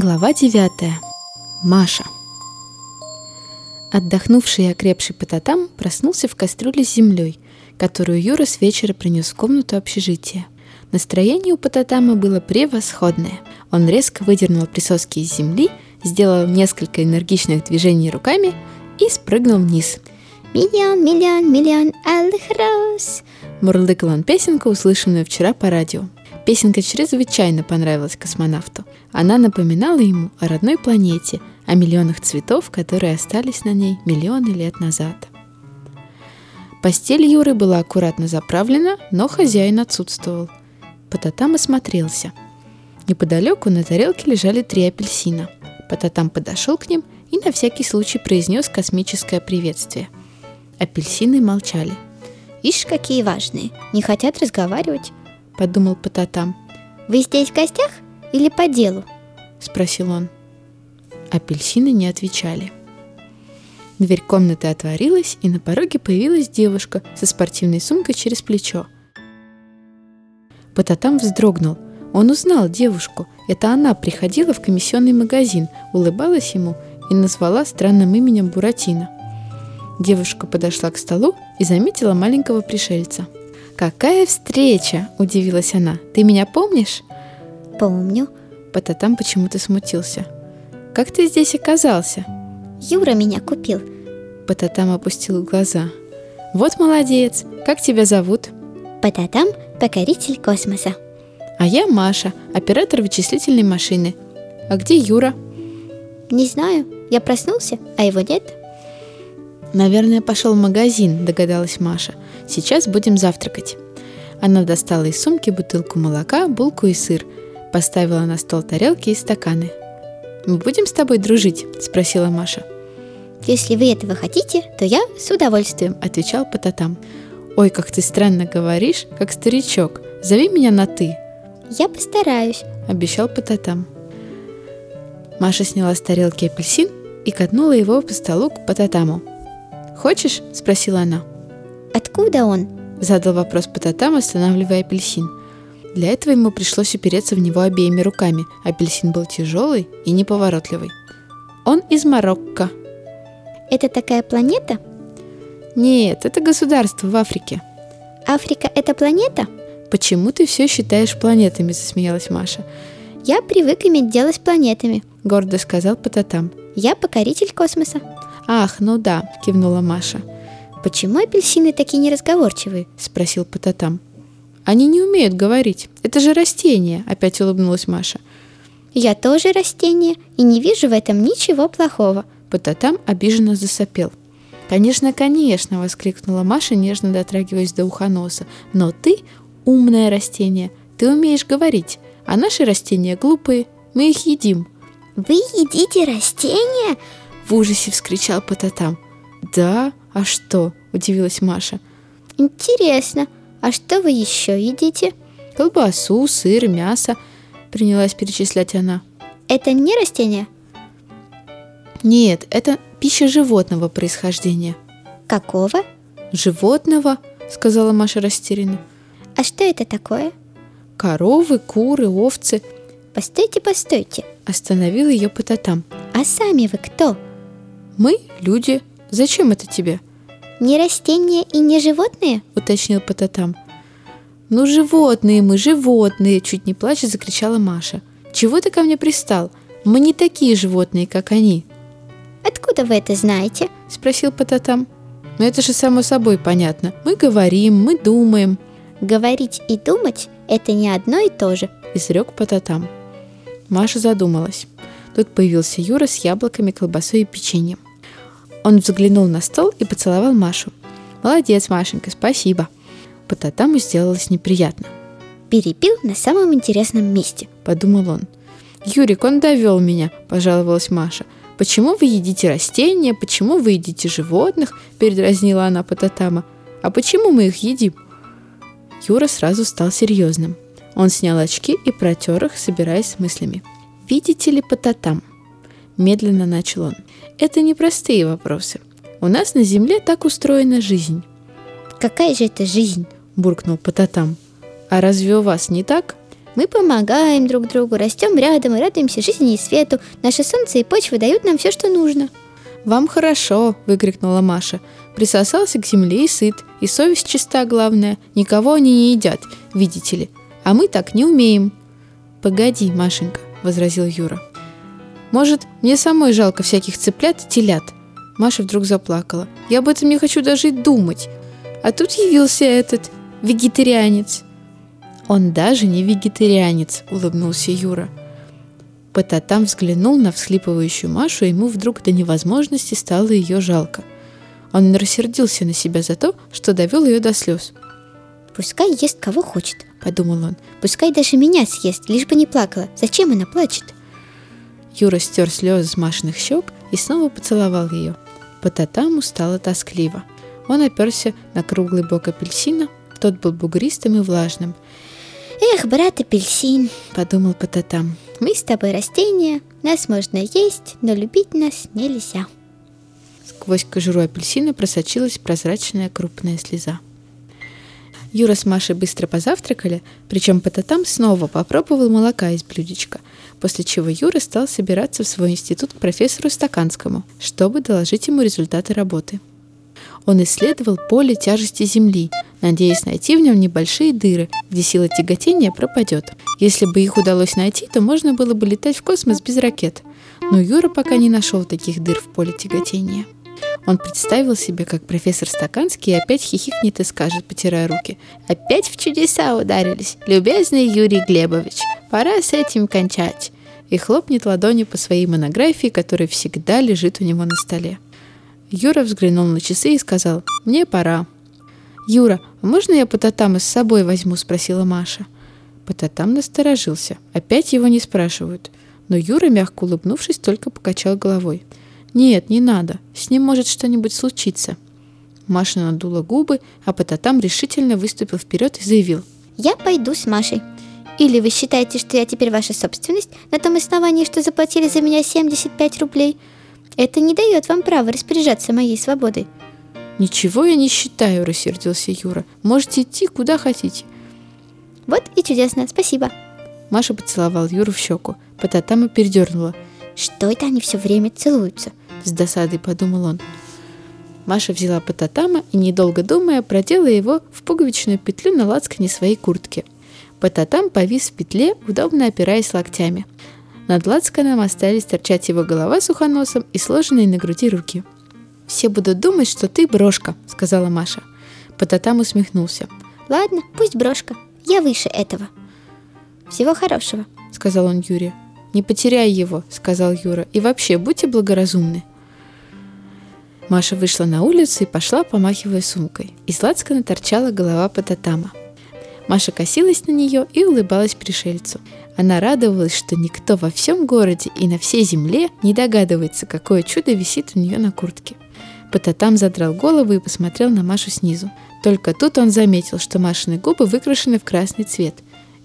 Глава 9. Маша. Отдохнувший и окрепший Пататам проснулся в кастрюле с землей, которую Юра с вечера принес в комнату общежития. Настроение у Пататама было превосходное. Он резко выдернул присоски из земли, сделал несколько энергичных движений руками и спрыгнул вниз. Миллион, миллион, миллион алых роз. Мурлыкал он песенку, услышанную вчера по радио. Песенка чрезвычайно понравилась космонавту. Она напоминала ему о родной планете, о миллионах цветов, которые остались на ней миллионы лет назад. Постель Юры была аккуратно заправлена, но хозяин отсутствовал. Пататам осмотрелся. Неподалеку на тарелке лежали три апельсина. Пататам подошел к ним и на всякий случай произнес космическое приветствие. Апельсины молчали. Ишь, какие важные. Не хотят разговаривать подумал Пататам. «Вы здесь в гостях или по делу?» – спросил он. Апельсины не отвечали. Дверь комнаты отворилась, и на пороге появилась девушка со спортивной сумкой через плечо. Пататам вздрогнул. Он узнал девушку. Это она приходила в комиссионный магазин, улыбалась ему и назвала странным именем Буратино. Девушка подошла к столу и заметила маленького пришельца – «Какая встреча!» – удивилась она. «Ты меня помнишь?» «Помню». Пататам почему-то смутился. «Как ты здесь оказался?» «Юра меня купил». Пататам опустил глаза. «Вот молодец! Как тебя зовут?» Пататам – покоритель космоса. А я Маша, оператор вычислительной машины. А где Юра? Не знаю. Я проснулся, а его нет. Наверное, пошел в магазин, догадалась Маша. Сейчас будем завтракать. Она достала из сумки бутылку молока, булку и сыр, поставила на стол тарелки и стаканы. «Мы будем с тобой дружить?» – спросила Маша. «Если вы этого хотите, то я с удовольствием», – отвечал Пататам. «Ой, как ты странно говоришь, как старичок. Зови меня на «ты». «Я постараюсь», – обещал Пататам. Маша сняла с тарелки апельсин и катнула его по столу к Пататаму. «Хочешь?» – спросила она. «Откуда он?» – задал вопрос Пататам, останавливая апельсин. Для этого ему пришлось упереться в него обеими руками. Апельсин был тяжелый и неповоротливый. Он из Марокко. Это такая планета? Нет, это государство в Африке. Африка – это планета? Почему ты все считаешь планетами, засмеялась Маша. Я привык иметь дело с планетами, гордо сказал Пататам. Я покоритель космоса. «Ах, ну да», — кивнула Маша. «Почему апельсины такие неразговорчивые?» — спросил Пататам. «Они не умеют говорить. Это же растение», — опять улыбнулась Маша. «Я тоже растение и не вижу в этом ничего плохого». Пататам обиженно засопел. «Конечно, конечно!» — воскликнула Маша, нежно дотрагиваясь до уха носа. «Но ты умное растение, ты умеешь говорить, а наши растения глупые, мы их едим». «Вы едите растения?» В ужасе вскричал Пататам. «Да? А что?» – удивилась Маша. «Интересно, а что вы еще едите?» «Колбасу, сыр, мясо», – принялась перечислять она. «Это не растение?» «Нет, это пища животного происхождения». «Какого?» «Животного», – сказала Маша растерянно. «А что это такое?» «Коровы, куры, овцы». «Постойте, постойте», – остановил ее Пататам. «А сами вы кто?» Мы люди. Зачем это тебе? Не растения и не животные? Уточнил Пататам. Ну, животные мы, животные, чуть не плача закричала Маша. Чего ты ко мне пристал? Мы не такие животные, как они. Откуда вы это знаете? Спросил Пататам. Ну это же само собой понятно. Мы говорим, мы думаем. Говорить и думать – это не одно и то же, изрек Пататам. Маша задумалась. Тут появился Юра с яблоками, колбасой и печеньем. Он взглянул на стол и поцеловал Машу. «Молодец, Машенька, спасибо». Потатаму сделалось неприятно. «Перепил на самом интересном месте», — подумал он. «Юрик, он довел меня», — пожаловалась Маша. «Почему вы едите растения? Почему вы едите животных?» — передразнила она Потатама. «А почему мы их едим?» Юра сразу стал серьезным. Он снял очки и протер их, собираясь с мыслями. «Видите ли, Потатам?» Медленно начал он. Это непростые вопросы. У нас на Земле так устроена жизнь. Какая же это жизнь? Буркнул Пататам. А разве у вас не так? Мы помогаем друг другу, растем рядом и радуемся жизни и свету. Наше солнце и почва дают нам все, что нужно. «Вам хорошо!» – выкрикнула Маша. Присосался к земле и сыт, и совесть чиста, главное. Никого они не едят, видите ли. А мы так не умеем. «Погоди, Машенька», – возразил Юра. «Может, мне самой жалко всяких цыплят и телят?» Маша вдруг заплакала. «Я об этом не хочу даже думать. А тут явился этот вегетарианец». «Он даже не вегетарианец», – улыбнулся Юра. Пататам взглянул на всхлипывающую Машу, и ему вдруг до невозможности стало ее жалко. Он рассердился на себя за то, что довел ее до слез. «Пускай ест кого хочет», — подумал он. «Пускай даже меня съест, лишь бы не плакала. Зачем она плачет?» Юра стер слезы с Машиных щек и снова поцеловал ее. Пататаму стало тоскливо. Он оперся на круглый бок апельсина, тот был бугристым и влажным. «Эх, брат апельсин», — подумал Пататам, — «мы с тобой растения, нас можно есть, но любить нас нельзя». Сквозь кожуру апельсина просочилась прозрачная крупная слеза. Юра с Машей быстро позавтракали, причем Пататам снова попробовал молока из блюдечка, после чего Юра стал собираться в свой институт к профессору Стаканскому, чтобы доложить ему результаты работы. Он исследовал поле тяжести Земли, надеясь найти в нем небольшие дыры, где сила тяготения пропадет. Если бы их удалось найти, то можно было бы летать в космос без ракет. Но Юра пока не нашел таких дыр в поле тяготения. Он представил себе, как профессор Стаканский опять хихикнет и скажет, потирая руки. «Опять в чудеса ударились, любезный Юрий Глебович, пора с этим кончать!» И хлопнет ладонью по своей монографии, которая всегда лежит у него на столе. Юра взглянул на часы и сказал, «Мне пора». «Юра, а можно я Пататама с собой возьму?» – спросила Маша. Пататам насторожился. Опять его не спрашивают. Но Юра, мягко улыбнувшись, только покачал головой. «Нет, не надо. С ним может что-нибудь случиться». Маша надула губы, а Пататам решительно выступил вперед и заявил. «Я пойду с Машей. Или вы считаете, что я теперь ваша собственность на том основании, что заплатили за меня 75 рублей?» Это не дает вам права распоряжаться моей свободой. Ничего я не считаю, рассердился Юра. Можете идти куда хотите. Вот и чудесно, спасибо. Маша поцеловал Юру в щеку. Потатама передернула. Что это они все время целуются? С досадой подумал он. Маша взяла Пататама и, недолго думая, продела его в пуговичную петлю на лацкане своей куртки. Пататам повис в петле, удобно опираясь локтями. Над лацканом остались торчать его голова сухоносом и сложенные на груди руки. «Все будут думать, что ты брошка», — сказала Маша. Пататам усмехнулся. «Ладно, пусть брошка. Я выше этого. Всего хорошего», — сказал он Юре. «Не потеряй его», — сказал Юра. «И вообще, будьте благоразумны». Маша вышла на улицу и пошла, помахивая сумкой. Из лацкана торчала голова Пататама. Маша косилась на нее и улыбалась пришельцу. Она радовалась, что никто во всем городе и на всей земле не догадывается, какое чудо висит у нее на куртке. Пататам задрал голову и посмотрел на Машу снизу. Только тут он заметил, что Машины губы выкрашены в красный цвет.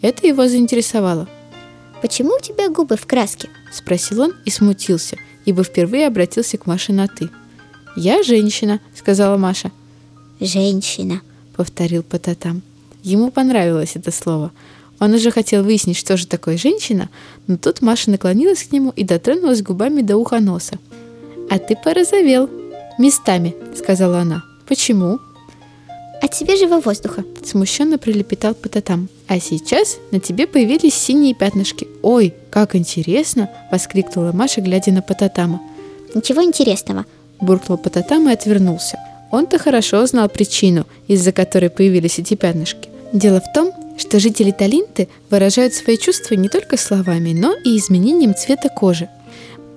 Это его заинтересовало. «Почему у тебя губы в краске?» – спросил он и смутился, ибо впервые обратился к Маше на «ты». «Я женщина», – сказала Маша. «Женщина», – повторил Пататам. Ему понравилось это слово. Он уже хотел выяснить, что же такое женщина, но тут Маша наклонилась к нему и дотронулась губами до уха носа. «А ты порозовел. Местами», — сказала она. «Почему?» «От свежего воздуха», — смущенно прилепетал Пататам. «А сейчас на тебе появились синие пятнышки. Ой, как интересно!» — воскликнула Маша, глядя на Пататама. «Ничего интересного», — буркнул Пататам и отвернулся. Он-то хорошо знал причину, из-за которой появились эти пятнышки. Дело в том, что жители Талинты выражают свои чувства не только словами, но и изменением цвета кожи.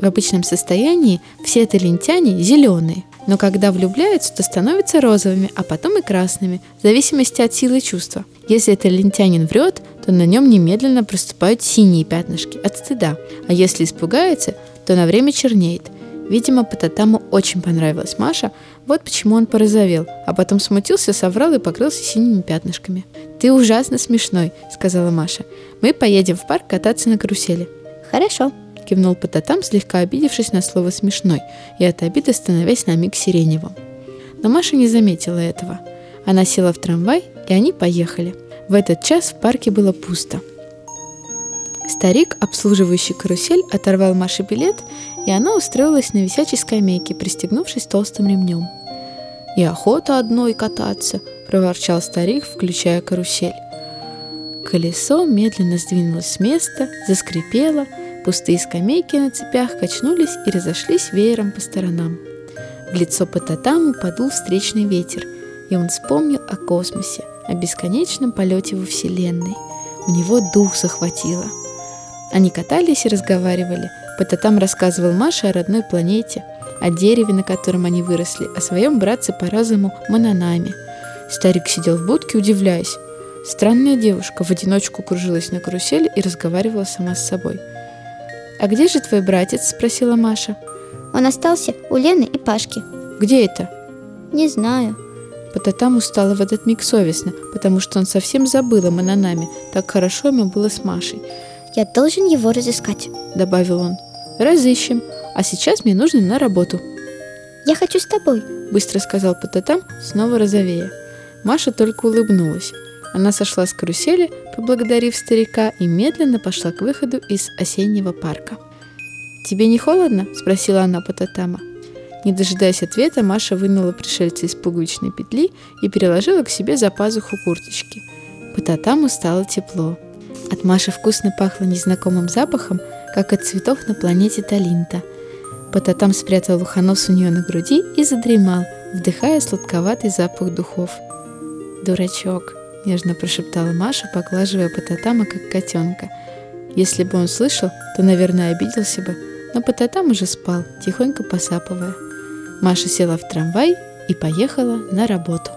В обычном состоянии все талинтяне зеленые, но когда влюбляются, то становятся розовыми, а потом и красными, в зависимости от силы чувства. Если талинтянин врет, то на нем немедленно проступают синие пятнышки от стыда, а если испугается, то на время чернеет. Видимо, Пататаму очень понравилась Маша, вот почему он порозовел, а потом смутился, соврал и покрылся синими пятнышками. «Ты ужасно смешной», — сказала Маша. «Мы поедем в парк кататься на карусели». «Хорошо», — кивнул Пататам, слегка обидевшись на слово «смешной» и от обиды становясь на миг сиреневым. Но Маша не заметила этого. Она села в трамвай, и они поехали. В этот час в парке было пусто. Старик, обслуживающий карусель, оторвал Маше билет, и она устроилась на висячей скамейке, пристегнувшись толстым ремнем. «И охота одной кататься», – проворчал старик, включая карусель. Колесо медленно сдвинулось с места, заскрипело, пустые скамейки на цепях качнулись и разошлись веером по сторонам. В лицо Пататаму подул встречный ветер, и он вспомнил о космосе, о бесконечном полете во Вселенной. У него дух захватило. Они катались и разговаривали. Пататам рассказывал Маше о родной планете, о дереве, на котором они выросли, о своем братце по разуму Мананаме. Старик сидел в будке, удивляясь. Странная девушка в одиночку кружилась на карусели и разговаривала сама с собой. «А где же твой братец?» – спросила Маша. Он остался у Лены и Пашки. «Где это?» Не знаю. Пататаму стало в этот миг совестно, потому что он совсем забыл о Мананаме, так хорошо ему было с Машей. Я должен его разыскать. Добавил он. «Разыщем, а сейчас мне нужно на работу», Я хочу с тобой. быстро сказал Пататам, снова розовея. Маша только улыбнулась. Она сошла с карусели, поблагодарив старика, и медленно пошла к выходу из осеннего парка. «Тебе не холодно?» – спросила она Пататама. Не дожидаясь ответа, Маша вынула пришельца из пуговичной петли и переложила к себе за пазуху курточки. Пататаму стало тепло. От Маши вкусно пахло незнакомым запахом, как от цветов на планете Талинта. Пататам спрятал ухонос у нее на груди и задремал, вдыхая сладковатый запах духов. «Дурачок», — нежно прошептала Маша, поглаживая Пататама, как котенка. Если бы он слышал, то, наверное, обиделся бы, но Пататам уже спал, тихонько посапывая. Маша села в трамвай и поехала на работу.